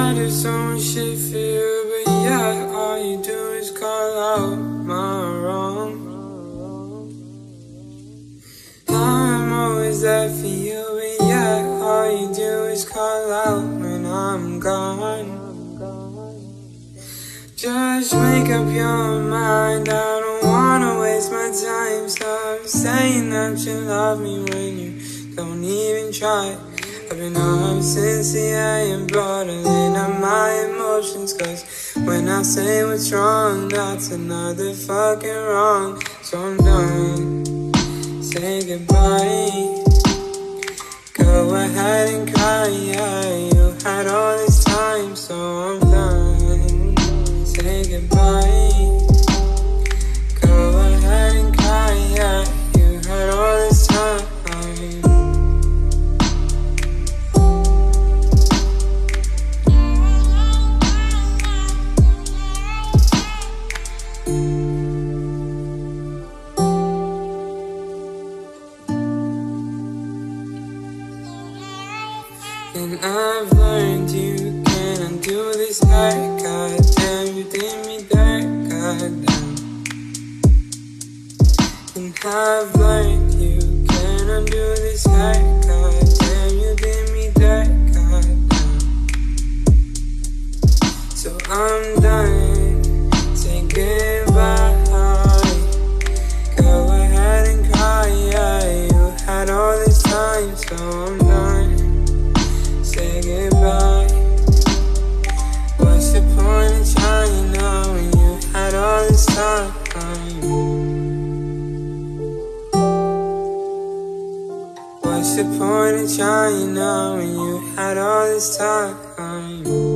I do so much shit for you, but yeah, all you do is call out my wrong. I'm always there for you, but yeah, all you do is call out when I'm gone. Just make up your mind, I don't wanna waste my time. Stop saying that you love me when you don't even try. I've been up since the AM, bottling up my emotions. Cause when I say what's wrong, that's another fucking wrong. So I'm done. Say goodbye. Go ahead and cry, yeah. You had all this time, so I'm done. Say goodbye. And I've learned you can't undo this hurt. God damn, you did me dirt. God damn. And I've learned you can't undo this hurt. God damn, you did me dirt. God damn. So I'm done. This time? What's the point of trying now when you had all this time?